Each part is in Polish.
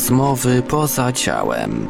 Rozmowy poza ciałem.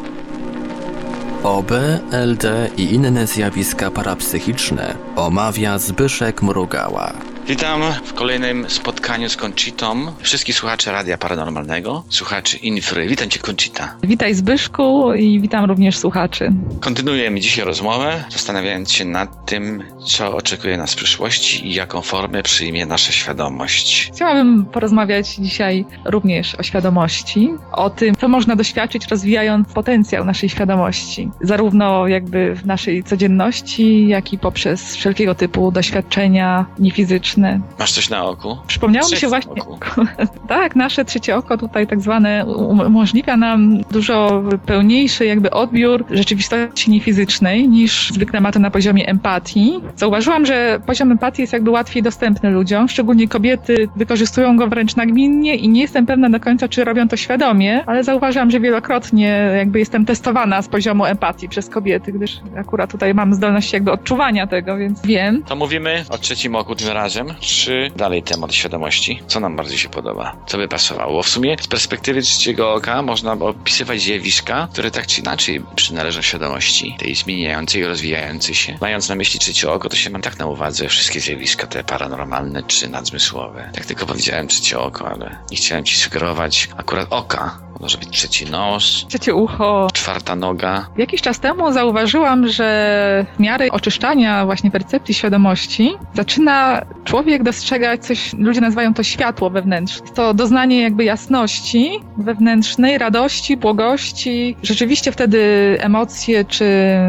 OB, LD i inne zjawiska parapsychiczne omawia Zbyszek Mrugała. Witam w kolejnym spotkaniu z Conchitą. Wszystkich słuchaczy Radia Paranormalnego, słuchaczy Infry. Witam Cię, Conchita. Witaj Zbyszku i witam również słuchaczy. Kontynuujemy dzisiaj rozmowę, zastanawiając się nad tym, co oczekuje nas w przyszłości i jaką formę przyjmie nasza świadomość. Chciałabym porozmawiać dzisiaj również o świadomości, o tym, co można doświadczyć, rozwijając potencjał naszej świadomości, zarówno jakby w naszej codzienności, jak i poprzez wszelkiego typu doświadczenia niefizyczne. Masz coś na oku? Przypomniało mi się właśnie, tak, nasze trzecie oko tutaj tak zwane um- umożliwia nam dużo pełniejszy jakby odbiór rzeczywistości niefizycznej niż zwykle ma to na poziomie empatii. Zauważyłam, że poziom empatii jest jakby łatwiej dostępny ludziom, szczególnie kobiety wykorzystują go wręcz nagminnie i nie jestem pewna do końca, czy robią to świadomie, ale zauważyłam, że wielokrotnie jakby jestem testowana z poziomu empatii przez kobiety, gdyż akurat tutaj mam zdolność jakby odczuwania tego, więc wiem. To mówimy o trzecim oku tym razem, czy dalej temat świadomości? Co nam bardziej się podoba? Co by pasowało? Bo w sumie z perspektywy trzeciego oka można opisywać zjawiska, które tak czy inaczej przynależą świadomości, tej zmieniającej, rozwijającej się. Mając na myśli trzecie oko, to się mam tak na uwadze wszystkie zjawiska, te paranormalne czy nadzmysłowe. Tak tylko powiedziałem trzecie oko, ale nie chciałem ci sugerować akurat oka. Może być trzeci nos, Trzecie ucho, czwarta noga. Jakiś czas temu zauważyłam, że w miarę oczyszczania właśnie percepcji świadomości zaczyna człowiek dostrzegać coś, ludzie nazywają to światło wewnętrzne. To doznanie jakby jasności wewnętrznej, radości, błogości. Rzeczywiście wtedy emocje czy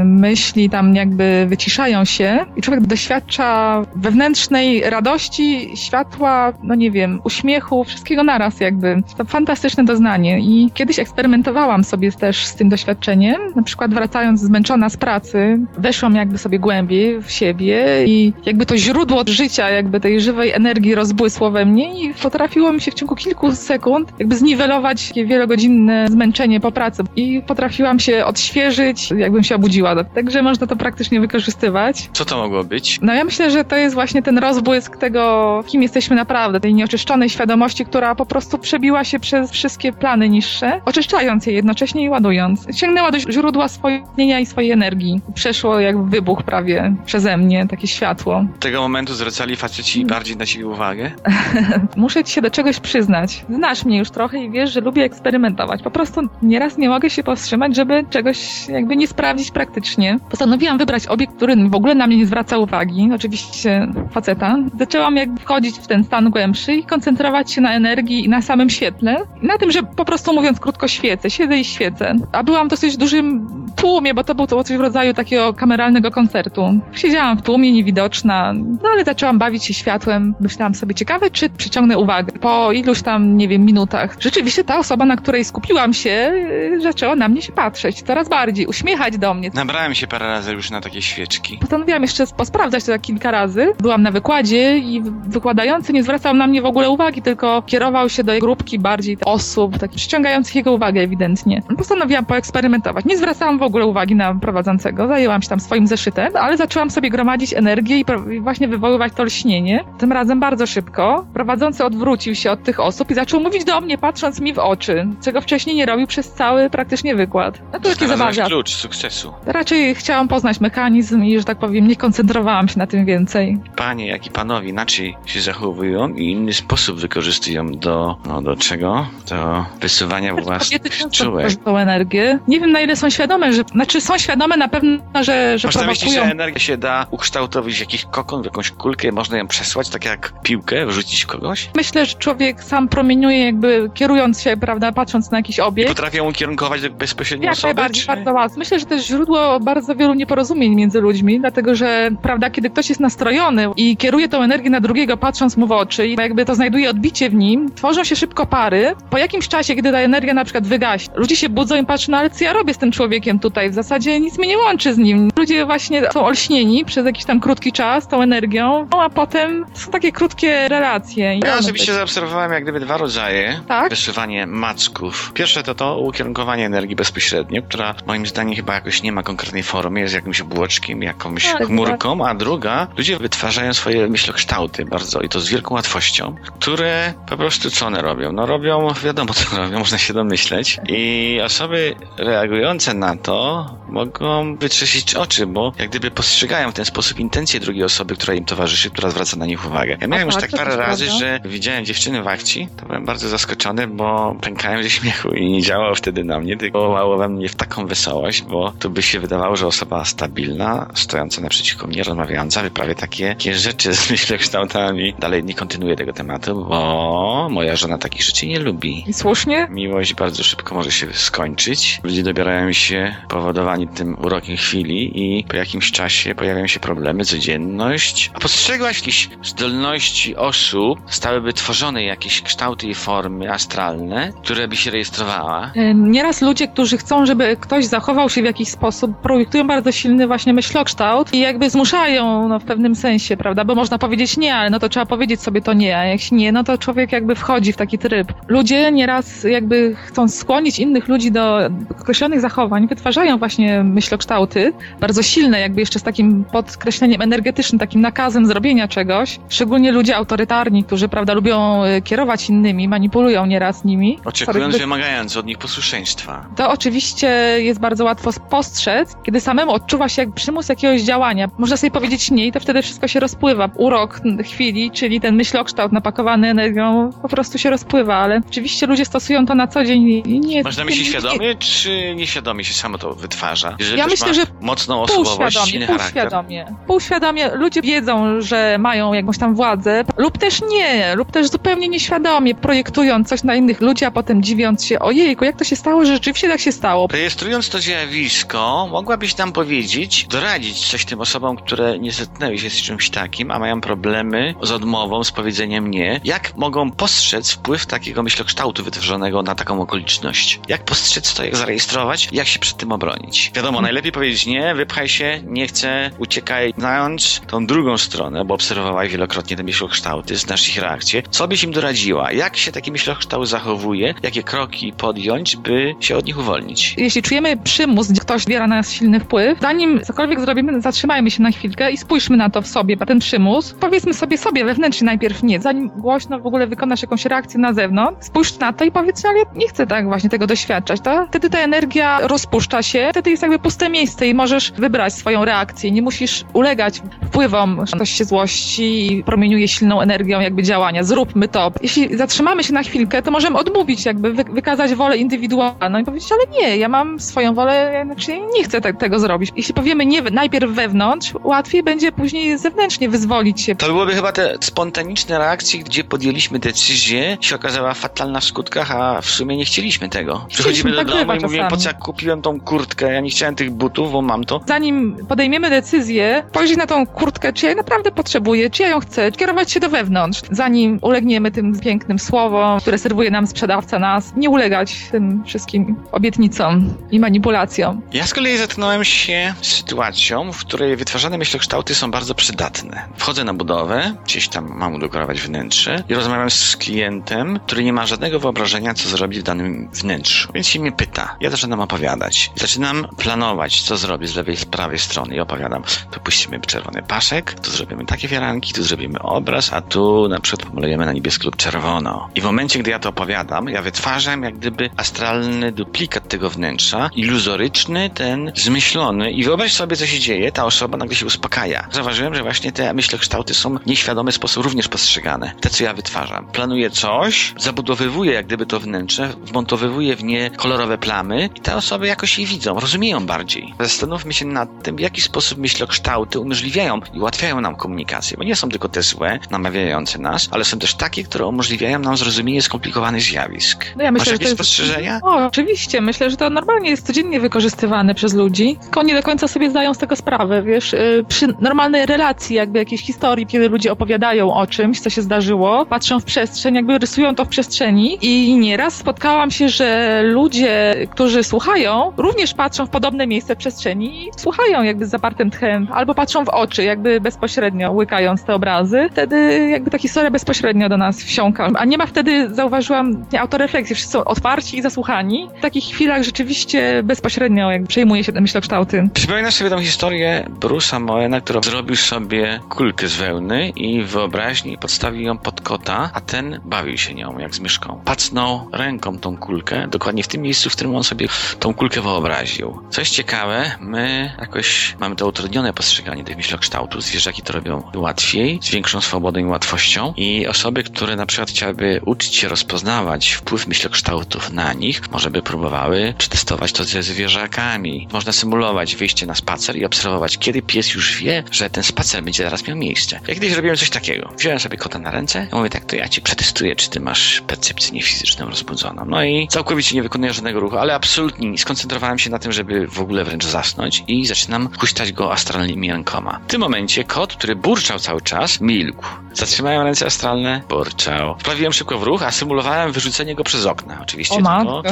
myśli tam jakby wyciszają się i człowiek doświadcza wewnętrznej radości, światła, no nie wiem, uśmiechu, wszystkiego naraz jakby. To fantastyczne doznanie i kiedyś eksperymentowałam sobie też z tym doświadczeniem, na przykład wracając zmęczona z pracy, weszłam jakby sobie głębiej w siebie i jakby to źródło życia, jakby tej żywej energii rozbłysło we mnie i potrafiło mi się w ciągu kilku sekund jakby zniwelować takie wielogodzinne zmęczenie po pracy i potrafiłam się odświeżyć, jakbym się obudziła. Także można to praktycznie wykorzystywać. Co to mogło być? No ja myślę, że to jest właśnie ten rozbłysk tego, kim jesteśmy naprawdę, tej nieoczyszczonej świadomości, która po prostu przebiła się przez wszystkie plany niższe, oczyszczając je jednocześnie i ładując. Sięgnęła do źródła swojego istnienia i swojej energii. Przeszło jak wybuch prawie przeze mnie, takie światło. Tego momentu zwracali faceci bardziej na siebie uwagę? Muszę ci się do czegoś przyznać. Znasz mnie już trochę i wiesz, że lubię eksperymentować. Po prostu nieraz nie mogę się powstrzymać, żeby czegoś jakby nie sprawdzić praktycznie. Postanowiłam wybrać obiekt, który w ogóle na mnie nie zwraca uwagi. Oczywiście faceta. Zaczęłam jakby wchodzić w ten stan głębszy i koncentrować się na energii i na samym świetle. Na tym, że po prostu mówiąc krótko świecę. Siedzę i świecę. A byłam dosyć dużym tłumie, bo to było coś w rodzaju takiego kameralnego koncertu. Siedziałam w tłumie, niewidoczna, no ale zaczęłam bawić się światłem. Myślałam sobie, ciekawe, czy przyciągnę uwagę. Po iluś tam, nie wiem, minutach. Rzeczywiście ta osoba, na której skupiłam się, zaczęła na mnie się patrzeć coraz bardziej, uśmiechać do mnie. Nabrałem się parę razy już na takie świeczki. Postanowiłam jeszcze posprawdzać to tak kilka razy. Byłam na wykładzie i wykładający nie zwracał na mnie w ogóle uwagi, tylko kierował się do grupki bardziej osób, takich przyciągających jego uwagę ewidentnie. Postanowiłam poeksperymentować. Nie zwracałam w ogóle uwagi na prowadzącego, zajęłam się tam swoim zeszytem, ale zaczęłam sobie gromadzić energię i właśnie wywoływać to lśnienie. Tym razem bardzo szybko. Prowadzący odwrócił się od tych osób i zaczął mówić do mnie, patrząc mi w oczy, czego wcześniej nie robił przez cały praktycznie wykład. No to zabawia. klucz sukcesu. Raczej chciałam poznać mechanizm i, że tak powiem, nie koncentrowałam się na tym więcej. Panie, jak i panowie inaczej się zachowują i inny sposób wykorzystują do, no do czego? Do wysuwania własnych czułek. energię. Nie wiem, na ile są świadome, że, znaczy są świadome na pewno, że, że Masz na myśli, że się da ukształtować w jakiś kokon, w jakąś kulkę, można ją przesłać, tak jak piłkę, wrzucić kogoś? Myślę, że człowiek sam promieniuje jakby kierując się, prawda, patrząc na jakiś I obiekt. potrafią ukierunkować bezpośrednio Jak osoby? najbardziej, Czy... bardzo łatwo. Myślę, że to jest źródło bardzo wielu nieporozumień między ludźmi, dlatego że, prawda, kiedy ktoś jest nastrojony i kieruje tą energię na drugiego, patrząc mu w oczy i jakby to znajduje odbicie w nim, tworzą się szybko pary. Po jakimś czasie, kiedy ta energia na przykład wygaśnie, ludzie się budzą i patrzą, no ale co ja robię z tym człowiekiem tutaj? W zasadzie nic mnie nie łączy z nim. Ludzie właśnie są olśnieni przez jakiś tam krótki czas tą energią, no a potem czasem są takie krótkie relacje. Ja osobiście tak- zaobserwowałem jak gdyby dwa rodzaje Tak? wysuwanie macków. Pierwsze to to ukierunkowanie energii bezpośrednio, która moim zdaniem chyba jakoś nie ma konkretnej formy, jest jakimś obłoczkiem, jakąś Tak, chmurką, a druga, ludzie wytwarzają swoje myślokształty bardzo i to z wielką łatwością, które po prostu co one robią? No robią, wiadomo co robią, można się domyśleć i osoby reagujące na to mogą wytrzesić oczy, bo jak gdyby postrzegają w ten sposób intencje drugiej osoby, która im towarzyszy, która zwraca na nich uwagę. Ja miałem już tak, parę razy, prawda. że widziałem dziewczyny w akcji, to byłem bardzo zaskoczony, bo pękałem ze śmiechu i nie działało wtedy na mnie, tylko wołało we mnie w taką wesołość, bo tu by się wydawało, że osoba stabilna, stojąca naprzeciwko mnie, rozmawiająca, wyprawia takie, takie rzeczy z myślokształtami. Dalej nie kontynuuję tego tematu, bo moja żona takich rzeczy nie lubi. I słusznie? Miłość bardzo szybko może się skończyć. Ludzie dobierają się powodowani tym urokiem chwili i po jakimś czasie pojawiają się problemy, codzienność. A postrzegłaś jakieś zdolności osób, stałyby tworzone jakieś kształty i formy astralne, które by się rejestrowała? E, Nieraz ludzie, którzy chcą, żeby ktoś zachował się w jakiś sposób, projektują bardzo silny właśnie myślokształt i jakby zmuszają no, w pewnym sensie, prawda? Bo można powiedzieć nie, ale no to trzeba powiedzieć sobie to nie, a jak nie, no to człowiek jakby wchodzi w taki tryb. Ludzie nieraz jakby chcąc skłonić innych ludzi do określonych zachowań, wytwarzają właśnie myślokształty, bardzo silne, jakby jeszcze z takim podkreśleniem energetycznym, takim nakazem zrobienia czegoś. Szczególnie ludzie autorytarni, którzy, prawda, lubią e, kierować innymi, manipulują nieraz nimi. Oczekując, Sorry, wymagając od nich posłuszeństwa. to oczywiście jest bardzo łatwo spostrzec, kiedy samemu odczuwa się jak przymus jakiegoś działania. Można sobie powiedzieć nie i to wtedy wszystko się rozpływa. Urok chwili, czyli ten myślokształt napakowany energią po prostu się rozpływa, ale oczywiście ludzie stosują to na co dzień i nie... Można myśleć nie- świadomie, czy nieświadomie się samo to wytwarza? Jeżeli Ja myślę, że mocną osobowość, Półświadomie, półświadomie. Półświadomie. Ludzie wiedzą, że mają jakąś tam władzę, lub też nie, lub też zupełnie nieświadomie, projektując coś na innych ludzi, a potem dziwiąc się, ojejku, jak to się stało, że rzeczywiście tak się stało. Rejestrując to zjawisko, mogłabyś nam powiedzieć, doradzić coś tym osobom, które nie zetknęły się z czymś takim, a mają problemy z odmową, z powiedzeniem nie. Jak mogą postrzec wpływ takiego myślokształtu wytworzonego na taką okoliczność? Jak postrzec to, jak zarejestrować, jak się przed tym obronić? Wiadomo, najlepiej powiedzieć nie, wypchaj się, nie chcę, uciekaj, znając tą drugą stronę, bo obserwowałaś wielokrotnie te myślokształty, znasz ich reakcje. Co byś im doradziła? Jak się taki myślokształt zachowuje? Jakie kroki podjąć, by się od nich uwolnić? Jeśli czujemy przymus, gdzie ktoś biera na nas silny wpływ, zanim cokolwiek zrobimy, zatrzymajmy się na chwilkę i spójrzmy na to w sobie, ten przymus. Powiedzmy sobie sobie wewnętrznie najpierw nie, zanim głośno w ogóle wykonasz jakąś reakcję na zewnątrz, spójrz na to i powiedz, ale nie chcę tak właśnie tego doświadczać, to wtedy ta energia rozpuszcza się, wtedy jest jakby puste miejsce i możesz wybrać swoją reakcję, nie musisz ulegać wpływom, że ktoś się złości i promieniuje silną energią jakby działania, zróbmy to. Jeśli zatrzymamy się na chwilkę, to możemy odmówić, jakby wy wykazać wolę indywidualną i powiedzieć, ale nie, ja mam swoją wolę, ja znaczy nie chcę te tego zrobić. Jeśli powiemy nie najpierw wewnątrz, łatwiej będzie później zewnętrznie wyzwolić się. To byłyby chyba te spontaniczne reakcje, gdzie podjęliśmy decyzję, się okazała fatalna w skutkach, a w sumie nie chcieliśmy tego. Przychodzimy do domu i mówimy, po co ja kupiłem tą kurtkę, ja nie chciałem tych butów, bo mam to. Zanim podejmiemy decyzję, spojrzeć na tą kurtkę, czy ja naprawdę potrzebuję, czy ja ją chcę, kierować się do wewnątrz, zanim ulegniemy tym pięknym słowom, które serwuje nam sprzedawca nas, nie ulegać tym wszystkim obietnicom i manipulacjom. Ja z kolei zetknąłem się z sytuacją, w której wytwarzane myślokształty są bardzo przydatne. Wchodzę na budowę, gdzieś tam mam udekorować wnętrze i rozmawiam z klientem, który nie ma żadnego wyobrażenia, co zrobi w danym wnętrzu. Więc się mnie pyta. Ja zaczynam opowiadać. Zaczynam planować, co zrobię z lewej i z prawej strony i opowiadam. Tu puścimy czerwony paszek, tu zrobimy takie tu zrobimy obraz, a tu na przykład pomalujemy na niebiesko lub czerwono. I w momencie, gdy ja to opowiadam, ja wytwarzam jak gdyby astralny duplikat tego wnętrza, iluzoryczny, ten zmyślony i wyobraź sobie, co się dzieje, ta osoba nagle się uspokaja. Zauważyłem, że właśnie te myślokształty są w nieświadomy sposób również postrzegane. Te, co ja wytwarzam. Planuję coś, zabudowywuję jak gdyby to wnętrze, wmontowywuję w nie kolorowe plamy i te osoby jakoś je widzą, rozumieją bardziej. Zastanówmy się nad tym, w jaki sposób myślokształty umożliwiają i ułatwiają nam komunikację, bo nie są tylko te złe, namawiające nas, ale są też takie, które umożliwiają nam zrozumienie skomplikowanych zjawisk. No ja myślę, Masz że jakieś to jest- spostrzeżenia? O, oczywiście. Myślę, że to normalnie jest codziennie wykorzystywane przez ludzi, tylko nie do końca sobie zdają z tego sprawę, wiesz. y, Przy normalnej relacji, jakby jakiejś historii, kiedy ludzie opowiadają o czymś, co się zdarzyło, patrzą w przestrzeń, jakby rysują to w przestrzeni i nieraz spotkałam się, że ludzie, którzy słuchają, również patrzą w podobne miejsce w przestrzeni i słuchają jakby z zapartym tchem, albo patrzą w oczy, jakby bezpośrednio, łykając te obrazy, wtedy jakby ta historia bezpośrednio do nas wsiąka. A nie ma wtedy, zauważyłam, autorefleksji, wszyscy są otwarci i zasłuchani. W takich chwilach rzeczywiście bezpośrednio jakby przejmuje się myślokształty. Przypominasz sobie tą historię Bruce'a Moena, który zrobił sobie kulkę z wełny i wyobraźni podstawił ją pod kota, a ten bawił się nią jak z myszką. Pacnął ręką tą kulkę, dokładnie w tym miejscu, w którym on sobie tą kulkę wyobraził. Coś ciekawe, my jakoś mamy to utrudnione postrzeganie tych myślokształtów. Zwierzaki to robią łatwiej, z większą swobodą i łatwością i osoby, które na przykład chciałyby uczyć się rozpoznawać wpływ myślokształtów na nich, może by próbowały przetestować to ze zwierzakami. Można symulować wyjście na spacer i obserwować, kiedy pies już wie, że ten spacer będzie zaraz miał miejsce. Ja kiedyś robiłem coś takiego. Wziąłem sobie kota na ręce i mówię tak, to ja ci przetestuję, czy ty masz percepcję niefizyczną rozbudzoną. No i całkowicie nie wykonuję żadnego ruchu, ale absolutnie nie. Skoncentrowałem się na tym, żeby w ogóle wręcz zasnąć i zaczynam huśtać go astralnymi rękoma. W tym momencie kot, który burczał cały czas, milkł. Zatrzymałem ręce astralne, burczał. Wprawiłem szybko w ruch, a symulowałem wyrzucenie go przez okna. Oczywiście O to,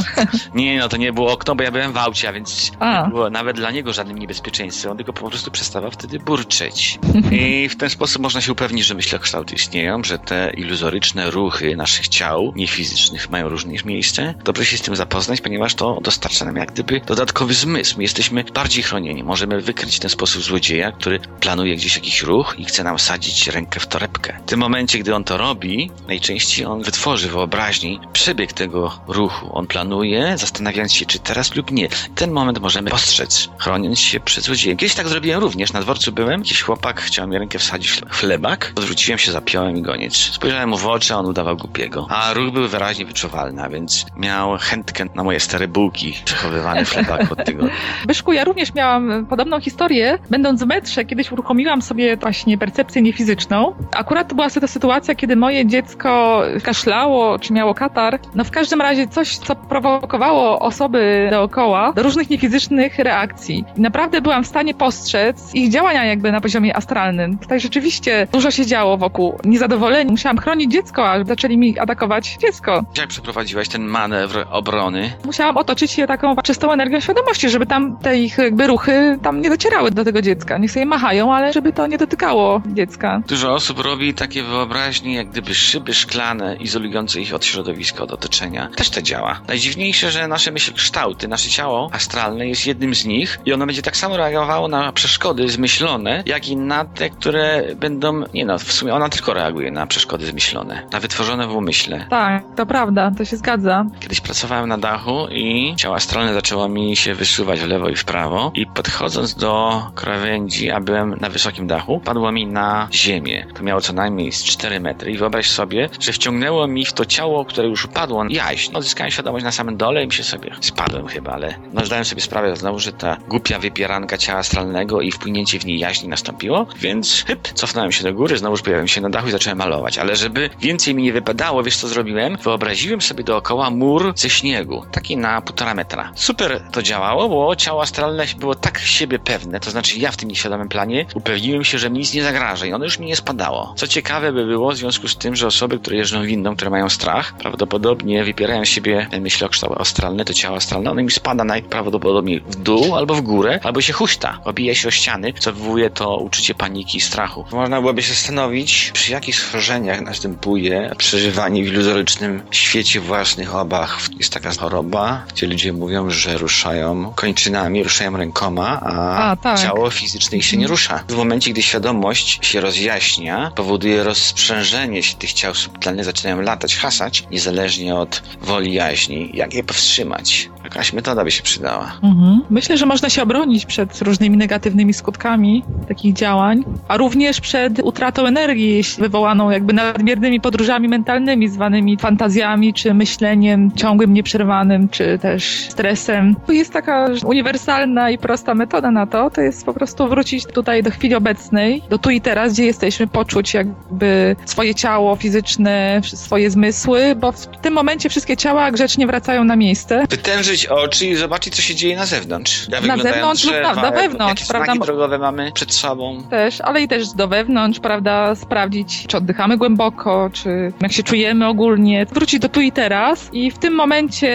nie, no to nie było okno, bo ja byłem w aucie, a więc A. nie było nawet dla niego żadnym niebezpieczeństwem. On tylko po prostu przestawał wtedy burczeć. I w ten sposób można się upewnić, że myślokształty istnieją, że te iluzoryczne ruchy naszych ciał niefizycznych mają również miejsce. Dobrze się z tym zapoznać, ponieważ to dostarcza nam jak gdyby dodatkowy zmysł. My jesteśmy bardziej chronieni. Możemy wykryć w ten sposób złodzieja, który planuje gdzieś jakiś ruch i chce nam sadzić rękę w torebkę. W tym momencie, gdy on to robi, najczęściej on wytworzy wyobraźni przebieg tego ruchu. On planuje, zastanawiając się, czy teraz lub nie. Ten moment możemy postrzec, chroniąc się przed złodziejem. Kiedyś tak zrobiłem również. Na dworcu byłem, jakiś chłopak chciał mi rękę wsadzić w chlebak. Odwróciłem się, zapiąłem i goniec. Spojrzałem mu w oczy, a on udawał głupiego. A ruch był wyraźnie wyczuwalny, a więc miał chętkę na moje stare bułki przechowywane w chlebaku od tygodnia. Byszku, ja również miałam podobną historię. Będąc w metrze, kiedyś uruchomiłam sobie właśnie percepcję niefizyczną. Akurat to była ta sytuacja, kiedy moje dziecko kaszlało, czy miało katar. No w każdym razie coś, co prowokowało osoby dookoła do różnych niefizycznych reakcji. I naprawdę byłam w stanie postrzec ich działania jakby na poziomie astralnym. Tutaj rzeczywiście dużo się działo wokół. Niezadowoleni. Musiałam chronić dziecko, a zaczęli mi atakować dziecko. Jak przeprowadziłaś ten manewr obrony? Musiałam otoczyć je taką czystą energią świadomości, żeby tam te ich jakby ruchy tam nie docierały do tego dziecka. Niech sobie machają, ale żeby to nie dotykało dziecka. Dużo osób robi takie wyobraźnie, jak gdyby szyby szklane, izolujące ich od środowiska, od otoczenia. Też to działa. Najdziwniejsze, że nasze myślkształty, nasze ciało astralne jest jednym z nich i ono będzie tak samo reagowało na przeszkody zmyślone, jak i na te, które będą, nie no, w sumie ona tylko reaguje na przeszkody zmyślone, na wytworzone w umyśle. Tak, to prawda, to się zgadza. Kiedyś pracowałem na dachu i ciało astralne zaczęło mi się wysuwać w lewo i w prawo i podchodząc do krawędzi, a byłem na wysokim dachu, padło mi na ziemię. To miało co najmniej z 4 metry i wyobraź sobie, że wciągnęło mi w to ciało, które już upadło, jaźń. Odzyskałem świadomość na samym dole i mi się sobie spadłem chyba, ale no zdałem sobie sprawę znowu, że ta głupia wypieranka ciała astralnego i wpłynięcie w niej jaźni nastąpiło, więc hyp, cofnąłem się do góry, znowu pojawiłem się na dachu i zacząłem malować. Ale żeby więcej mi nie wypadało, wiesz co zrobiłem? Wyobraziłem sobie dookoła mur ze śniegu, taki na półtora metra. Super to działało, bo ciało astralne było tak siebie pewne, to znaczy ja w tym nieświadomym planie upewniłem się, że mi nic nie zagraża i ono już mi nie spadało. Co ciekawe by było w związku z tym, że osoby, które jeżdżą windą, które mają strach, prawdopodobnie wypierają z siebie ten myślokształt astralny, to ciało astralne, ono mi spada najprawdopodobniej w dół albo w górę, albo się huśta, obija się o ściany, co wywołuje to uczucie paniki i strachu. Można byłoby się zastanowić, przy jakich schorzeniach następuje przeżywanie w iluzorycznym świecie własnych obaw. Jest taka choroba, gdzie ludzie mówią, że ruszają kończynami, ruszają rękoma, a, A, tak. ciało fizyczne ich się nie rusza. W momencie, gdy świadomość się rozjaśnia, powoduje rozsprzężenie się tych ciał subtelnych, zaczynają latać, hasać, niezależnie od woli jaźni. Jak je powstrzymać? Jakaś metoda by się przydała. Mhm. Myślę, że można się obronić przed różnymi negatywnymi skutkami takich działań, a również przed utratą energii wywołaną jakby nadmiernymi podróżami mentalnymi, zwanymi fantazjami, czy myśleniem ciągłym, nieprzerwanym, czy też stresem. To jest taka uniwersalna i prosta metoda na to, to jest po prostu wrócić tutaj do chwili obecnej, do tu i teraz, gdzie jesteśmy, poczuć jakby swoje ciało fizyczne, swoje zmysły, bo w tym momencie wszystkie ciała grzecznie wracają na miejsce. Wytężyć otworzyć oczy i zobaczyć, co się dzieje na zewnątrz. Jak Na zewnątrz lub na jak- wewnątrz, jakie prawda? znaki drogowe mamy przed sobą. Też, ale i też do wewnątrz, prawda, sprawdzić, czy oddychamy głęboko, czy jak się czujemy ogólnie, wrócić do tu i teraz i w tym momencie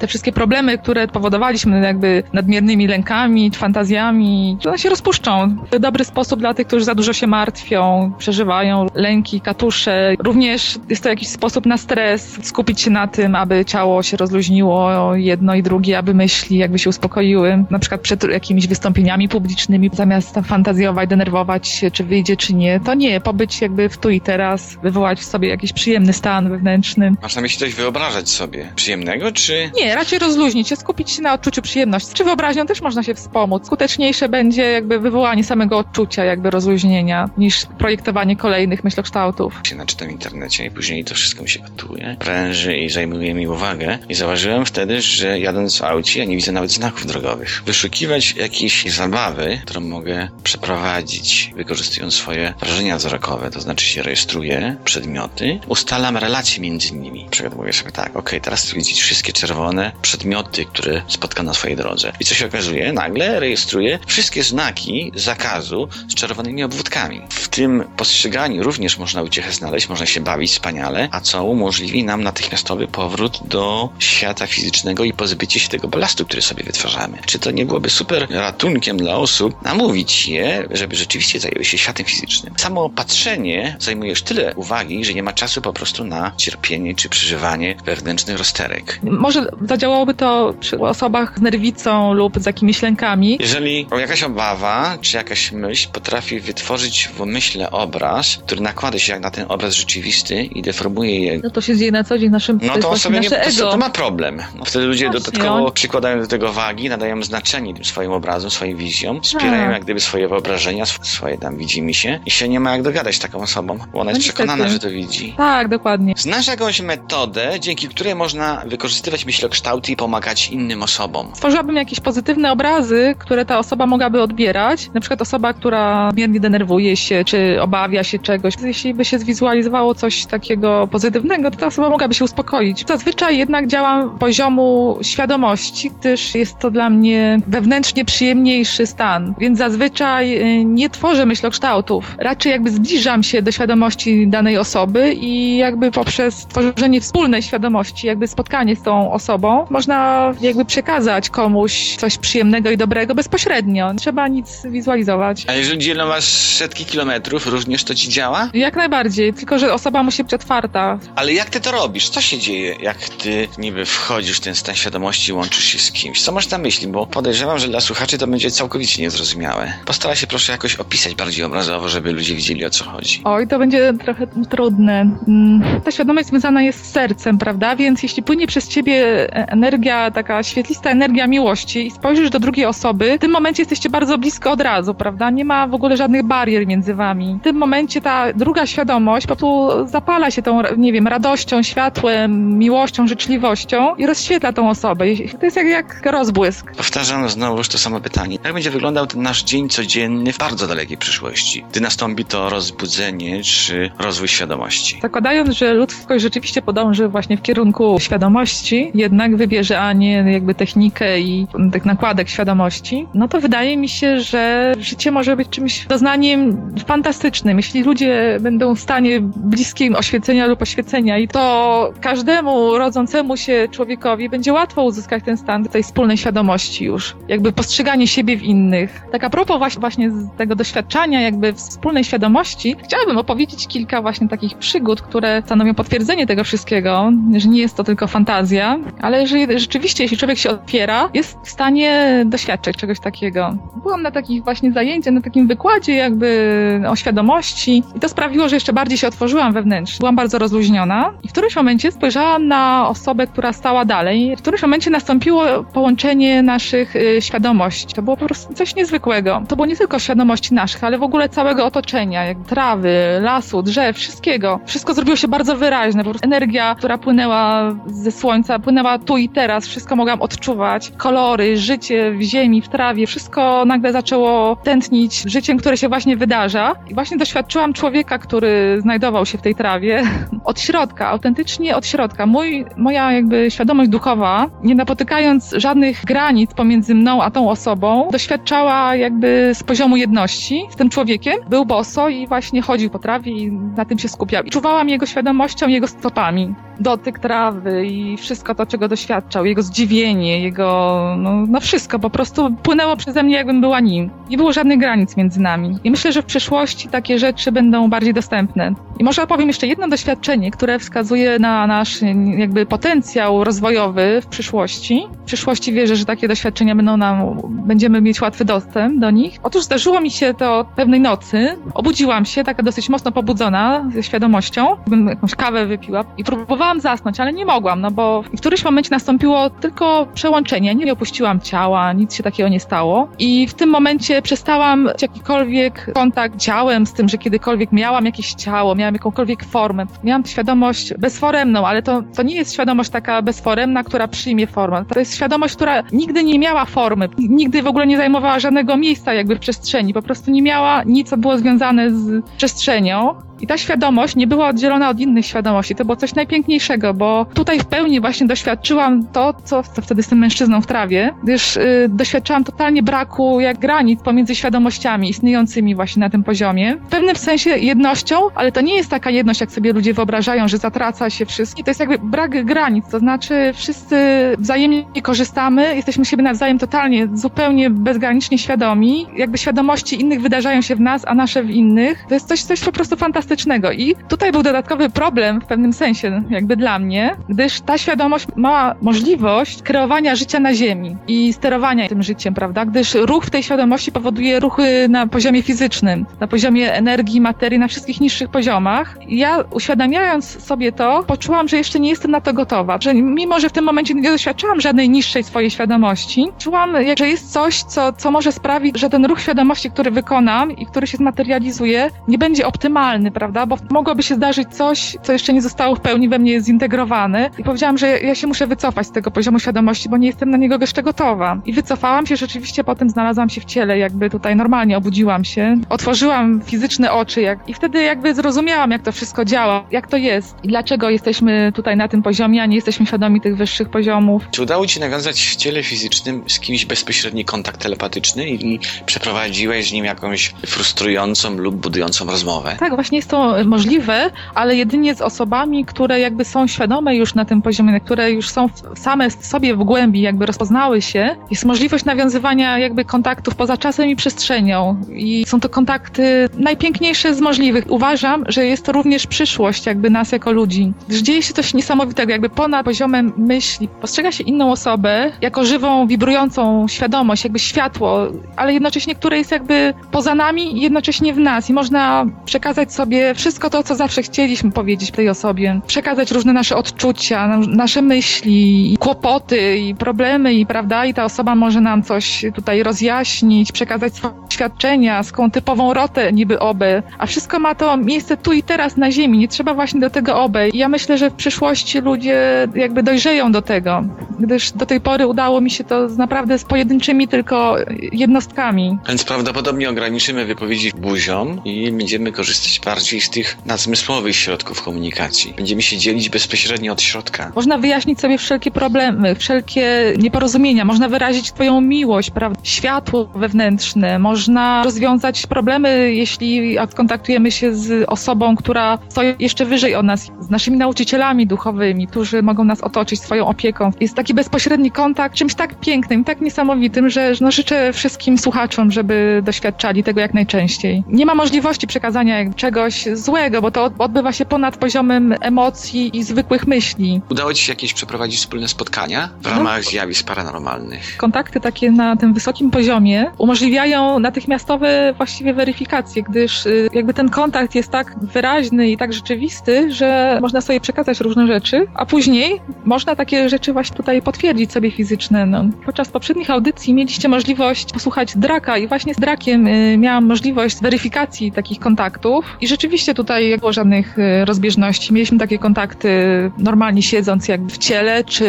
te wszystkie problemy, które powodowaliśmy jakby nadmiernymi lękami, fantazjami, one się rozpuszczą. To dobry sposób dla tych, którzy za dużo się martwią, przeżywają lęki, katusze. Również jest to jakiś sposób na stres, skupić się na tym, aby ciało się rozluźniło, jedno i drugie, aby myśli jakby się uspokoiły, na przykład przed jakimiś wystąpieniami publicznymi, zamiast tam fantazjować, denerwować się, czy wyjdzie, czy nie, to nie, pobyć jakby w tu i teraz, wywołać w sobie jakiś przyjemny stan wewnętrzny. Masz na myśli coś wyobrażać sobie przyjemnego, czy Nie, raczej rozluźnić się, skupić się na odczuciu przyjemności. Czy wyobraźnią też można się wspomóc. Skuteczniejsze będzie jakby wywołanie samego odczucia, jakby rozluźnienia, niż projektowanie kolejnych myślokształtów. się naczytam w internecie i później to wszystko mi się gotuje, pręży i zajmuje mi uwagę i zauważyłem wtedy, że jadąc w aucie ja nie widzę nawet znaków drogowych. Wyszukiwać jakiejś zabawy, którą mogę przeprowadzić, wykorzystując swoje wrażenia wzrokowe, to znaczy się rejestruję przedmioty, ustalam relacje między nimi. Na przykład mówię sobie tak, okej, teraz chcę widzieć wszystkie czerwone przedmioty, które spotkam na swojej drodze. I co się okazuje? Nagle rejestruję wszystkie znaki zakazu z czerwonymi obwódkami. W tym postrzeganiu również można uciechę znaleźć, można się bawić wspaniale, a co umożliwi nam natychmiastowy powrót do świata fizycznego i pozbycie się tego balastu, który sobie wytwarzamy. Czy to nie byłoby super ratunkiem dla osób namówić je, żeby rzeczywiście zajęły się światem fizycznym? Samo patrzenie zajmuje już tyle uwagi, że nie ma czasu po prostu na cierpienie czy przeżywanie wewnętrznych rozterek. Może zadziałałoby to przy osobach z nerwicą lub z jakimiś lękami. Jeżeli jakaś obawa czy jakaś myśl potrafi wytworzyć w umyśle obraz, który nakłada się jak na ten obraz rzeczywisty i deformuje je No to się dzieje na co dzień naszym No to właśnie sobie nie, to, to ma problem. No, wtedy ludzie Właśnie, dodatkowo on- przykładają do tego wagi, nadają znaczenie tym swoim obrazom, swoim wizjom, wspierają Tak. jak gdyby swoje wyobrażenia, sw- swoje tam widzimy się i się nie ma jak dogadać z taką osobą, bo ona jest No niestety. przekonana, że to widzi. Tak, dokładnie. Znasz jakąś metodę, dzięki której można wykorzystywać myślokształty i pomagać innym osobom? Stworzyłabym jakieś pozytywne obrazy, które ta osoba mogłaby odbierać. Na przykład osoba, która miernie denerwuje się, czy obawia się czegoś. Jeśli by się zwizualizowało coś takiego pozytywnego, to ta osoba mogłaby się uspokoić. Zazwyczaj jednak działam poziomu świadomości, gdyż jest to dla mnie wewnętrznie przyjemniejszy stan. Więc zazwyczaj y, nie tworzę myślokształtów. Raczej jakby zbliżam się do świadomości danej osoby i jakby poprzez tworzenie wspólnej świadomości, jakby spotkanie z tą osobą, można jakby przekazać komuś coś przyjemnego i dobrego bezpośrednio. Nie Trzeba nic wizualizować. A jeżeli dzielą was setki kilometrów, również to ci działa? Jak najbardziej, tylko że osoba musi być otwarta. Ale jak ty to robisz? Co się dzieje, jak ty niby wchodzisz w ten stan świadomości i łączysz się z kimś? Co masz na myśli? Bo podejrzewam, że dla słuchaczy to będzie całkowicie niezrozumiałe. Postaraj się proszę jakoś opisać bardziej obrazowo, żeby ludzie widzieli o co chodzi. Oj, to będzie trochę trudne. Mm, Ta świadomość związana jest z sercem, prawda? Więc jeśli płynie przez ciebie energia, taka świetlista energia miłości i spojrzysz do drugiej osoby, w tym momencie jesteście bardzo blisko od razu, prawda? Nie ma w ogóle żadnych barier między wami. W tym momencie ta druga świadomość po prostu zapala się tą, nie wiem, radością, światłem, miłością, życzliwością i rozświetla tą osobę. I To jest jak, jak rozbłysk. Powtarzam znowu już to samo pytanie. Jak będzie wyglądał ten nasz dzień codzienny w bardzo dalekiej przyszłości? Gdy nastąpi to rozbudzenie czy rozwój świadomości? Zakładając, że ludzkość rzeczywiście podąży właśnie w kierunku świadomości, jednak wybierze, a nie jakby technikę i tych nakładek świadomości, no to wydaje mi się, że życie może być czymś doznaniem fantastycznym. Jeśli ludzie będą w stanie bliskim oświecenia lub oświecenia i to każdemu rodzącemu się człowiekowi będzie łatwo uzyskać ten stan tej wspólnej świadomości już. Jakby postrzeganie siebie w innych. Tak a propos właśnie, z tego doświadczania jakby wspólnej świadomości, chciałabym opowiedzieć kilka właśnie takich przygód, które stanowią potwierdzenie tego wszystkiego, że nie jest to tylko fantazja, ale że rzeczywiście, jeśli człowiek się otwiera, jest w stanie doświadczyć czegoś takiego. Byłam na takich właśnie zajęciach, na takim wykładzie jakby o świadomości i to sprawiło, że jeszcze bardziej się otworzyłam wewnętrznie. Byłam bardzo rozluźniona i w którymś momencie spojrzałam na osobę, która stała dalej. W którymś momencie nastąpiło połączenie naszych y, świadomości. To było po prostu coś niezwykłego. To było nie tylko świadomości naszych, ale w ogóle całego otoczenia, jak trawy, lasu, drzew, wszystkiego. Wszystko zrobiło się bardzo wyraźne. Po prostu energia, która płynęła ze słońca, płynęła tu i teraz. Wszystko mogłam odczuwać. Kolory, życie w ziemi, w trawie. Wszystko nagle zaczęło tętnić życiem, które się właśnie wydarza. I właśnie doświadczyłam człowieka, który znajdował się w tej trawie. od środka, autentycznie od środka. Mój, moja jakby świadomość duchowa, nie napotykając żadnych granic pomiędzy mną a tą osobą, doświadczała jakby z poziomu jedności z tym człowiekiem. Był boso i właśnie chodził po trawie i na tym się skupiał. I czuwałam jego świadomością, jego stopami. Dotyk trawy i wszystko to, czego doświadczał, jego zdziwienie, jego, no, no wszystko po prostu płynęło przeze mnie, jakbym była nim. Nie było żadnych granic między nami. I myślę, że w przyszłości takie rzeczy będą bardziej dostępne. I może opowiem jeszcze jedno doświadczenie, które wskazuje na nasz jakby potencjał rozwojowy w przyszłości. W przyszłości wierzę, że takie doświadczenia będą nam, będziemy mieć łatwy dostęp do nich. Otóż zdarzyło mi się to pewnej nocy. Obudziłam się, taka dosyć mocno pobudzona, ze świadomością. Bym jakąś kawę wypiła i próbowałam zasnąć, ale nie mogłam, no bo w którymś momencie nastąpiło tylko przełączenie. Nie opuściłam ciała, nic się takiego nie stało. I w tym momencie przestałam jakikolwiek kontakt ciałem z tym, że kiedykolwiek miałam jakieś ciało, miałam jakąkolwiek formę. Miałam świadomość bezforemną, ale to, to nie jest świadomość taka bezforemna, która przyjmie formę. To jest świadomość, która nigdy nie miała formy, nigdy w ogóle nie zajmowała żadnego miejsca jakby w przestrzeni. Po prostu nie miała nic, co było związane z przestrzenią. I ta świadomość nie była oddzielona od innych świadomości. To było coś najpiękniejszego, bo tutaj w pełni właśnie doświadczyłam to, co, wtedy z tym mężczyzną w trawie, gdyż y, doświadczałam totalnie braku jak granic pomiędzy świadomościami istniejącymi właśnie na tym poziomie. W pewnym sensie jednością, ale to nie jest taka jedność, jak sobie ludzie wyobrażają, że zatraca się wszystkie. To jest jakby brak granic, to znaczy wszyscy wzajemnie korzystamy, jesteśmy siebie nawzajem totalnie, zupełnie bezgranicznie świadomi. Jakby świadomości innych wydarzają się w nas, a nasze w innych. To jest coś, coś po prostu fantastycznego fantastycznego. I tutaj był dodatkowy problem w pewnym sensie, jakby dla mnie, gdyż ta świadomość ma możliwość kreowania życia na Ziemi i sterowania tym życiem, prawda? Gdyż ruch w tej świadomości powoduje ruchy na poziomie fizycznym, na poziomie energii, materii, na wszystkich niższych poziomach. Ja uświadamiając sobie to, poczułam, że jeszcze nie jestem na to gotowa, że mimo, że w tym momencie nie doświadczałam żadnej niższej swojej świadomości, czułam, że jest coś, co, co może sprawić, że ten ruch świadomości, który wykonam i który się zmaterializuje, nie będzie optymalny, prawda? Bo mogłoby się zdarzyć coś, co jeszcze nie zostało w pełni we mnie zintegrowane. I powiedziałam, że ja się muszę wycofać z tego poziomu świadomości, bo nie jestem na niego jeszcze gotowa. I wycofałam się, rzeczywiście potem znalazłam się w ciele, jakby tutaj normalnie obudziłam się. Otworzyłam fizyczne oczy jak... i wtedy jakby zrozumiałam, jak to wszystko działa, jak to jest i dlaczego jesteśmy tutaj na tym poziomie, a nie jesteśmy świadomi tych wyższych poziomów. Czy udało Ci nawiązać w ciele fizycznym z kimś bezpośredni kontakt telepatyczny i przeprowadziłeś z nim jakąś frustrującą lub budującą rozmowę? Tak, właśnie jest to możliwe, ale jedynie z osobami, które jakby są świadome już na tym poziomie, które już są same sobie w głębi, jakby rozpoznały się. Jest możliwość nawiązywania jakby kontaktów poza czasem i przestrzenią i są to kontakty najpiękniejsze z możliwych. Uważam, że jest to również przyszłość jakby nas jako ludzi. Gdyż dzieje się coś niesamowitego, jakby ponad poziomem myśli. Postrzega się inną osobę jako żywą, wibrującą świadomość, jakby światło, ale jednocześnie, które jest jakby poza nami i jednocześnie w nas i można przekazać sobie sobie wszystko to, co zawsze chcieliśmy powiedzieć tej osobie, przekazać różne nasze odczucia, nasze myśli, kłopoty i problemy i prawda, i ta osoba może nam coś tutaj rozjaśnić, przekazać swoje doświadczenia, skąd typową rotę niby oby, a wszystko ma to miejsce tu i teraz na ziemi, nie trzeba właśnie do tego oby. I ja myślę, że w przyszłości ludzie jakby dojrzeją do tego, gdyż do tej pory udało mi się to z naprawdę z pojedynczymi tylko jednostkami. Więc prawdopodobnie ograniczymy wypowiedzi buzią i będziemy korzystać bardziej z tych nadzmysłowych środków komunikacji. Będziemy się dzielić bezpośrednio od środka. Można wyjaśnić sobie wszelkie problemy, wszelkie nieporozumienia, można wyrazić Twoją miłość, prawda? światło wewnętrzne, można rozwiązać problemy, jeśli skontaktujemy się z osobą, która stoi jeszcze wyżej od nas, z naszymi nauczycielami duchowymi, którzy mogą nas otoczyć swoją opieką. Jest taki bezpośredni kontakt, czymś tak pięknym, tak niesamowitym, że no, życzę wszystkim słuchaczom, żeby doświadczali tego jak najczęściej. Nie ma możliwości przekazania czegoś złego, bo to odbywa się ponad poziomem emocji i zwykłych myśli. Udało Ci się jakieś przeprowadzić wspólne spotkania w no. ramach zjawisk paranormalnych? Kontakty takie na tym wysokim poziomie umożliwiają natychmiastowe właściwie weryfikacje, gdyż y, jakby ten kontakt jest tak wyraźny i tak rzeczywisty, że można sobie przekazać różne rzeczy, a później można takie rzeczy właśnie tutaj potwierdzić sobie fizyczne. No. Podczas poprzednich audycji mieliście możliwość posłuchać Draka i właśnie z Drakiem y, miałam możliwość weryfikacji takich kontaktów i rzeczywiście tutaj nie było żadnych y, rozbieżności. Mieliśmy takie kontakty normalnie siedząc jakby w ciele, czy,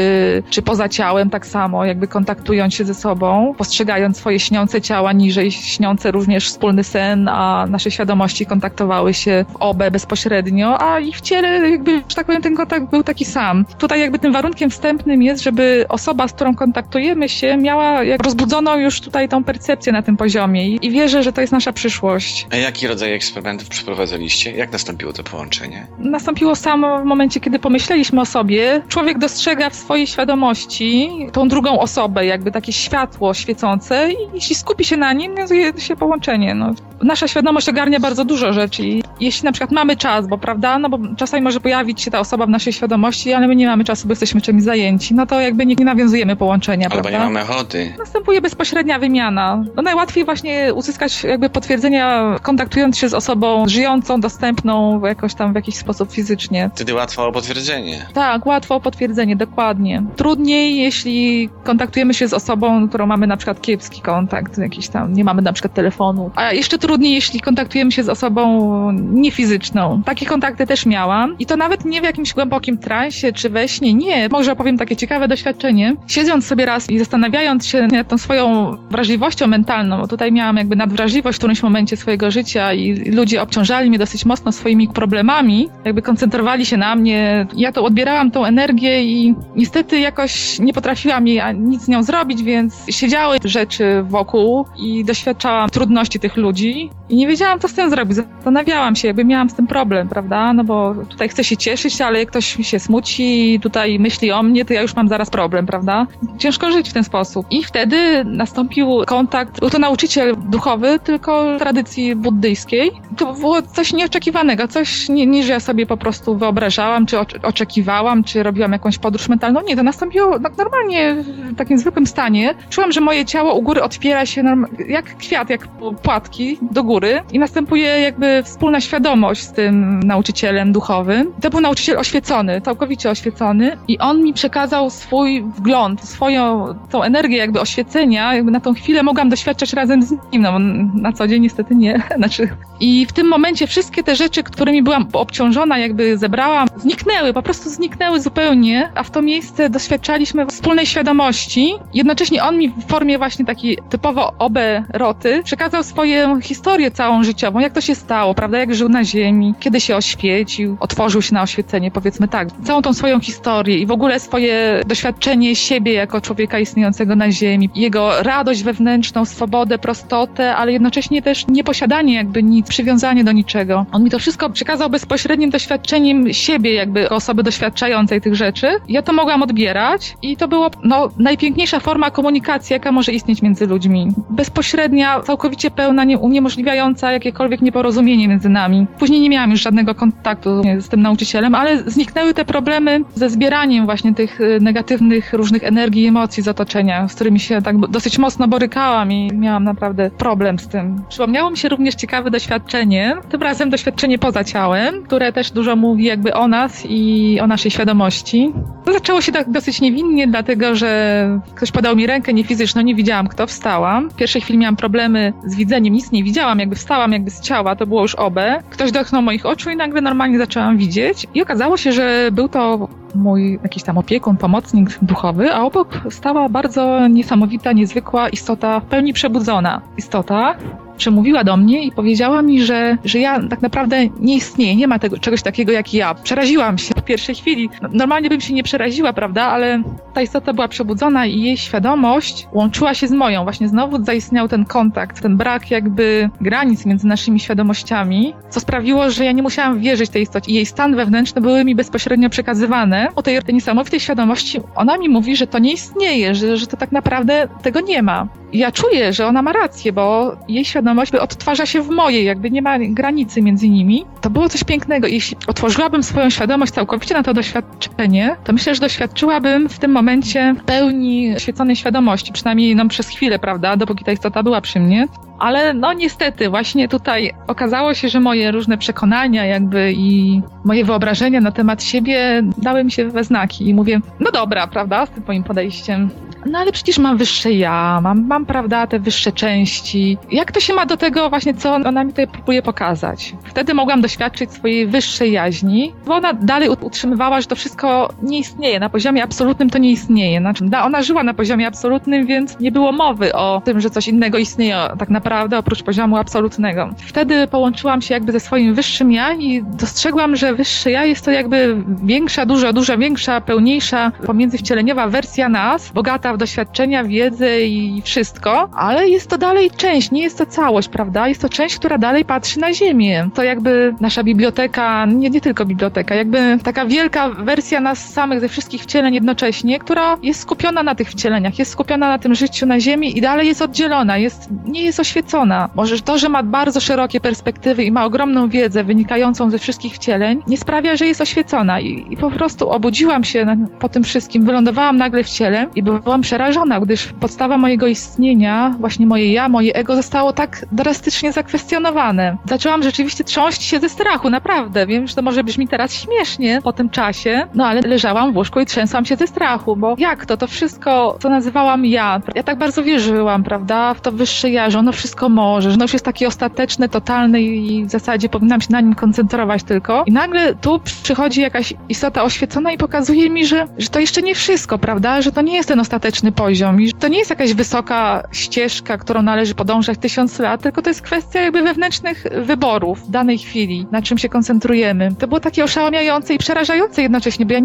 czy poza ciałem tak samo, jakby kontaktując się ze sobą, postrzegając swoje śniące ciała niżej, śniące również wspólny sen, a nasze świadomości kontaktowały się w obę bezpośrednio, a i w ciele jakby, że tak powiem, ten kontakt był taki sam. Tutaj jakby tym warunkiem wstępnym jest, żeby osoba, z którą kontaktujemy się, miała jak rozbudzoną już tutaj tą percepcję na tym poziomie i, wierzę, że to jest nasza przyszłość. A jaki rodzaj eksperymentów przeprowadzaliście? Jak nastąpiło to połączenie? Nastąpiło samo w momencie, kiedy pomyśleliśmy o sobie. Człowiek dostrzega w swojej świadomości tą drugą osobę, jakby takie światło świecące i jeśli skupi się na nim, nawiązuje się połączenie. No. Nasza świadomość ogarnia bardzo dużo rzeczy i jeśli na przykład mamy czas, bo prawda, no bo czasami może pojawić się ta osoba w naszej świadomości, ale my nie mamy czasu, bo jesteśmy czymś zajęci, no to jakby nie, nie nawiązujemy połączenia, Albo prawda? nie mamy ochoty. Następuje bezpośrednia wymiana. No najłatwiej właśnie uzyskać jakby potwierdzenia kontaktując się z osobą żyjącą, dostępną jakoś tam w jakiś sposób fizycznie. Wtedy łatwo o potwierdzenie. Tak, łatwo o potwierdzenie, dokładnie. Trudniej, jeśli kontaktujemy się z osobą, którą mamy na przykład kiepski kontakt, jakiś tam, nie mamy na przykład telefonu. A jeszcze trudniej, jeśli kontaktujemy się z osobą niefizyczną. Takie kontakty też miałam i to nawet nie w jakimś głębokim transie czy we śnie, nie. Może opowiem takie ciekawe doświadczenie. Siedząc sobie raz i zastanawiając się nad tą swoją wrażliwością mentalną, bo tutaj miałam jakby nadwrażliwość w którymś momencie swojego życia i ludzie obciążali mnie dosyć mocno swoimi problemami, jakby koncentrowali się na mnie. Ja to odbierałam tą energię i niestety jakoś nie potrafiłam jej nic z nią zrobić, więc siedziały rzeczy wokół i doświadczałam trudności tych ludzi i nie wiedziałam, co z tym zrobić. Zastanawiałam się, jakby miałam z tym problem, prawda? No bo tutaj chcę się cieszyć, ale jak ktoś się smuci tutaj myśli o mnie, to ja już mam zaraz problem, prawda? Ciężko żyć w ten sposób. I wtedy nastąpił kontakt, był to nauczyciel duchowy, tylko tradycji buddyjskiej. To było coś nieoczekiwanego, coś nie, niż ja sobie po prostu wyobrażałam, czy oczekiwałam, czy robiłam jakąś podróż mentalną. Nie, to nastąpiło tak normalnie, w takim zwykłym stanie. Czułam, że moje ciało u góry otwiera się jak kwiat, jak płatki do góry i następuje jakby wspólna świadomość z tym nauczycielem duchowym. To był nauczyciel oświecony, całkowicie oświecony i on mi przekazał swój wgląd, swoją tą energię jakby oświecenia, jakby na tą chwilę mogłam doświadczać razem z nim, no na co dzień niestety nie. Znaczy, I w tym momencie wszystkie te rzeczy, którymi byłam obciążona, jakby zebrałam, zniknęły, po prostu zniknęły zupełnie, a w to miejsce doświadczaliśmy wspólnej świadomości. Jednocześnie on mi w formie właśnie takiej typowo obe roty przekazał swoją historię całą życiową, jak to się stało, prawda, jak żył na ziemi, kiedy się oświecił, otworzył się na oświecenie, powiedzmy tak, całą tą swoją historię i w ogóle swoje doświadczenie siebie jako człowieka istniejącego na ziemi, jego radość wewnętrzną, swobodę, prostotę, ale jednocześnie też nieposiadanie jakby nic, przywiązanie do niczego. On mi to wszystko przekazał bezpośrednim doświadczeniem siebie, jakby osoby doświadczającej tych rzeczy. Ja to mogłam odbierać i to było no, najpiękniejsza forma komunikacji, jaka może istnieć między ludźmi. Bezpośrednia, całkowicie pełna, nie, uniemożliwiająca jakiekolwiek nieporozumienie między nami. Później nie miałam już żadnego kontaktu z tym nauczycielem, ale zniknęły te problemy ze zbieraniem właśnie tych y, negatywnych różnych energii i emocji z otoczenia, z którymi się tak dosyć mocno borykałam i miałam naprawdę problem z tym. Przypomniało mi się również ciekawe doświadczenie, tym razem doświadczenie poza ciałem, które też dużo mówi jakby o nas i o naszej świadomości. To zaczęło się tak dosyć niewinnie, dlatego że ktoś podał mi rękę niefizyczną, nie widziałam kto, wstałam. W pierwszej chwili miałam problemy z widzeniem, nic nie widziałam, jakby wstałam jakby z ciała, to było już obę. Ktoś dotknął moich oczu i nagle normalnie zaczęłam widzieć i okazało się, że był to mój jakiś tam opiekun, pomocnik duchowy, a obok stała bardzo niesamowita, niezwykła istota, w pełni przebudzona istota. Przemówiła do mnie i powiedziała mi, że, że ja tak naprawdę nie istnieję, nie ma tego, czegoś takiego jak ja. Przeraziłam się pierwszej chwili. Normalnie bym się nie przeraziła, prawda, ale ta istota była przebudzona i jej świadomość łączyła się z moją. Właśnie znowu zaistniał ten kontakt, ten brak jakby granic między naszymi świadomościami, co sprawiło, że ja nie musiałam wierzyć tej istocie. I jej stan wewnętrzny były mi bezpośrednio przekazywane. O tej niesamowitej świadomości ona mi mówi, że to nie istnieje, że, że to tak naprawdę tego nie ma. Ja czuję, że ona ma rację, bo jej świadomość odtwarza się w mojej, jakby nie ma granicy między nimi. To było coś pięknego. Jeśli otworzyłabym swoją świadomość całkowicie na to doświadczenie, to myślę, że doświadczyłabym w tym momencie pełni świeconej świadomości, przynajmniej no, przez chwilę, prawda, dopóki ta istota była przy mnie. Ale no niestety, właśnie tutaj okazało się, że moje różne przekonania jakby i moje wyobrażenia na temat siebie dały mi się we znaki i mówię, no dobra, prawda, z tym moim podejściem no ale przecież mam wyższe ja, mam, mam prawda, te wyższe części. Jak to się ma do tego właśnie, co ona mi tutaj próbuje pokazać? Wtedy mogłam doświadczyć swojej wyższej jaźni, bo ona dalej utrzymywała, że to wszystko nie istnieje, na poziomie absolutnym to nie istnieje. Znaczy, ona żyła na poziomie absolutnym, więc nie było mowy o tym, że coś innego istnieje tak naprawdę oprócz poziomu absolutnego. Wtedy połączyłam się jakby ze swoim wyższym ja i dostrzegłam, że wyższe ja jest to jakby większa, dużo, dużo większa, pełniejsza, pomiędzywcieleniowa wersja nas, bogata w doświadczenia, wiedzę i wszystko, ale jest to dalej część, nie jest to całość, prawda? Jest to część, która dalej patrzy na Ziemię. To jakby nasza biblioteka, nie, nie tylko biblioteka, jakby taka wielka wersja nas samych ze wszystkich wcieleń jednocześnie, która jest skupiona na tych wcieleniach, jest skupiona na tym życiu na Ziemi i dalej jest oddzielona, jest, nie jest oświecona. Może to, że ma bardzo szerokie perspektywy i ma ogromną wiedzę wynikającą ze wszystkich wcieleń, nie sprawia, że jest oświecona. I, i po prostu obudziłam się po tym wszystkim, wylądowałam nagle w ciele i byłam przerażona, gdyż podstawa mojego istnienia, właśnie moje ja, moje ego zostało tak drastycznie zakwestionowane. Zaczęłam rzeczywiście trząść się ze strachu, naprawdę. Wiem, że to może brzmi teraz śmiesznie po tym czasie, no ale leżałam w łóżku i trzęsłam się ze strachu, bo jak to, to wszystko, co nazywałam ja, ja tak bardzo wierzyłam, prawda, w to wyższe ja, że ono wszystko może, że ono już jest takie ostateczne, totalne i w zasadzie powinnam się na nim koncentrować tylko. I nagle tu przychodzi jakaś istota oświecona i pokazuje mi, że, że to jeszcze nie wszystko, prawda, że to nie jest ten ostateczny poziom i to nie jest jakaś wysoka ścieżka, którą należy podążać tysiąc lat, tylko to jest kwestia jakby wewnętrznych wyborów w danej chwili, na czym się koncentrujemy. To było takie oszałamiające i przerażające jednocześnie, bo ja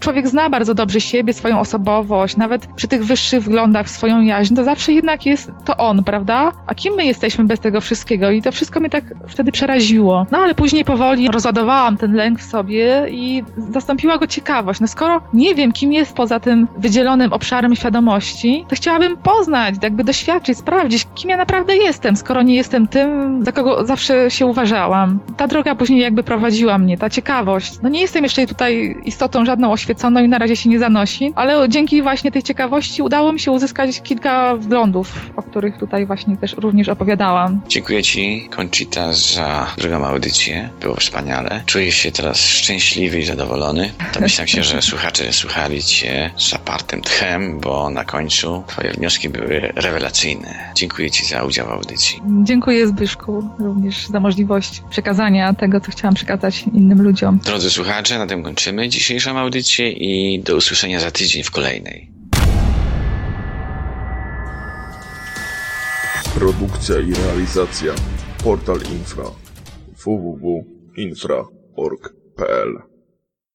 człowiek zna bardzo dobrze siebie, swoją osobowość, nawet przy tych wyższych wglądach swoją jaźń, to zawsze jednak jest to on, prawda? A kim my jesteśmy bez tego wszystkiego? I to wszystko mnie tak wtedy przeraziło. No ale później powoli rozładowałam ten lęk w sobie i zastąpiła go ciekawość. No skoro nie wiem, kim jest poza tym wydzielonym obszarem świadomości, to chciałabym poznać, jakby doświadczyć, sprawdzić, kim ja naprawdę jestem, skoro nie jestem tym, za kogo zawsze się uważałam. Ta droga później jakby prowadziła mnie, ta ciekawość. No nie jestem jeszcze tutaj istotą żadną oświeconą i na razie się nie zanosi, ale dzięki właśnie tej ciekawości udało mi się uzyskać kilka wglądów, o których tutaj właśnie też również opowiadałam. Dziękuję Ci, Conchita, za drugą audycję. Było wspaniale. Czuję się teraz szczęśliwy i zadowolony. Domyślam się, że słuchacze słuchali Cię z zapartym tchem, bo na końcu Twoje wnioski były rewelacyjne. Dziękuję Ci za udział w audycji. Dziękuję Zbyszku również za możliwość przekazania tego, co chciałam przekazać innym ludziom. Drodzy słuchacze, na tym kończymy dzisiejszą audycję i do usłyszenia za tydzień w kolejnej. Produkcja i realizacja Portal Infra www.infra.org.pl